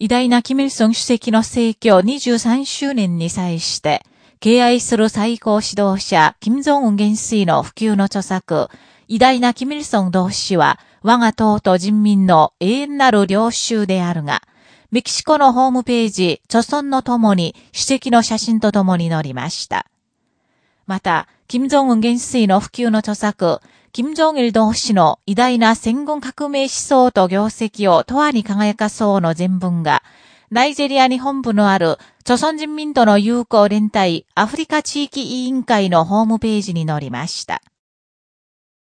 偉大なキム・ルソン主席の逝去23周年に際して、敬愛する最高指導者、金正恩元帥の普及の著作、偉大なキム・ルソン同志は、我が党と人民の永遠なる領袖であるが、メキシコのホームページ、著村のともに、主席の写真とともに載りました。また、金正恩元帥の普及の著作、金正日同士の偉大な戦後革命思想と業績を永遠に輝かそうの全文が、ナイジェリアに本部のある、朝鮮人民との友好連帯アフリカ地域委員会のホームページに載りました。